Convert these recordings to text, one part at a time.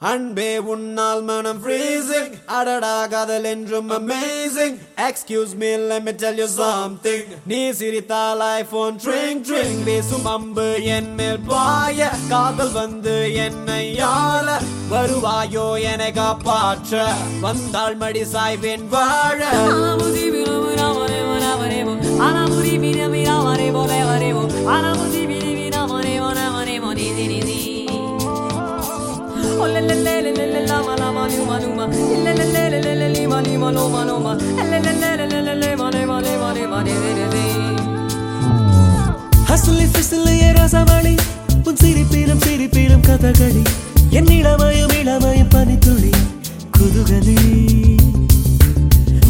அன்பே உன்னால் மனம் freezing. அடடா காதல் என்றும் amazing. Excuse me let me tell you something. நீ சிரித்தால் ஐபோன் ட்ரிங் ட்ரிங். வீசும் அம்பு என் மேல் பாய. காதல் வந்து என்னை யாழ வருவாயோ என காப்பாற்ற. வந்தால் மடி சாய்வேன் வாழ. ஹசுலி பிசுலிய ரசமணி உன் சிரிப்பிலும் சிரிப்பிலும் கதகளி என் இளமயம் இளமயம் பனித்துளி குதுகலி.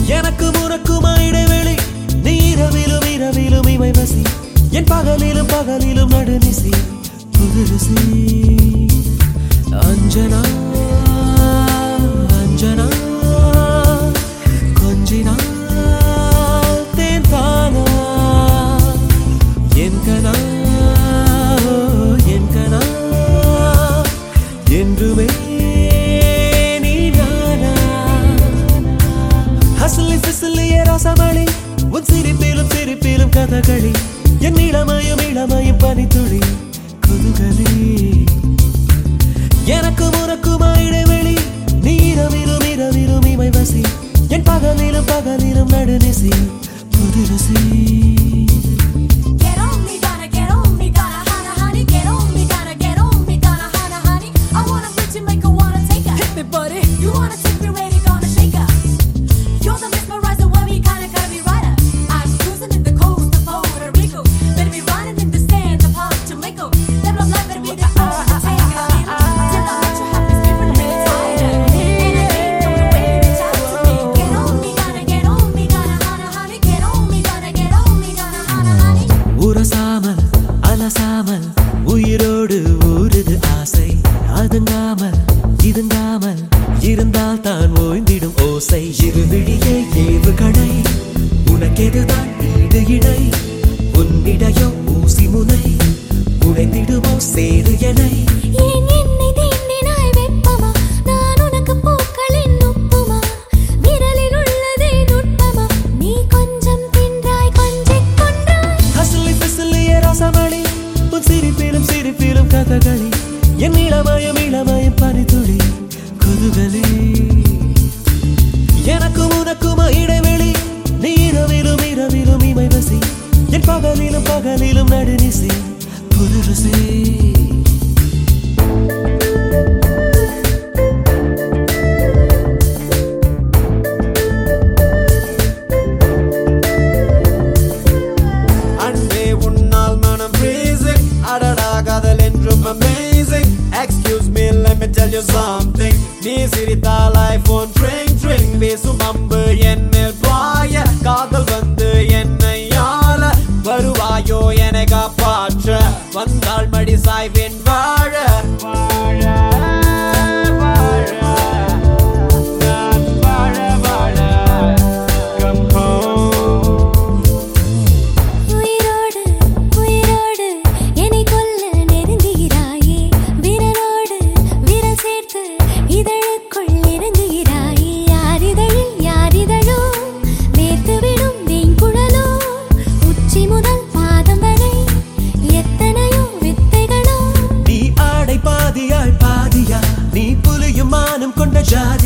எனக்கு உனக்குமா இடைவெளி நீ இரவிலும் இரவிலும் இமை வசி என் பகலிலும் பகலிலும் நடுநிசி புகழசி அஞ்சனா அஞ்சனா கொஞ்சினா தேன் தானா என் கனா என் கனா என்றுமே நீ நானா. ஹசலி பிசலிய ரசமணி உன் சிரிப்பிலும் சிரிப்பிலும் கதகளி என் இளமயம் இளமயம் பனித்துளி குதுகலி. எனக்கும் உனக்குமா இடைவெளி? நீ இரவிரும் இமை வசி. என் பகலிலும் பகலிலும் நடுநிசி. புதுரசி Get அலசாமல் உயிரோடு ஊறுது ஆசை. அதுங்காமல் இதுங்காமல் இருந்தால் தான் ஓய்ந்திடும் ஓசை. இருவிழியே ஏவு கடை உனக்கெதுதான் வீடு இடை. உன்னிடையோ ஊசி முனை. உடைந்திடுமோ சேது எனை. கதகளி என் இளமயம் இளமயம் பனித்துளி குதுகலி. எனக்கும் உனக்கும் இடைவெளி நீ இரவிலும் இரவிலும் இமை என் பகலிலும் பகலிலும் நடுநிசி புதுரசி சுமம்பு என் மேல் பாய. காதல் 혼자